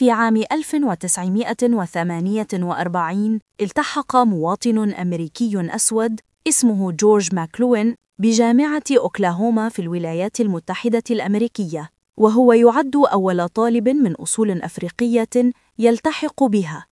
في عام 1948 التحق مواطن أمريكي أسود اسمه جورج ماكلوين بجامعة أوكلاهوما في الولايات المتحدة الأمريكية وهو يعد أول طالب من أصول أفريقية يلتحق بها.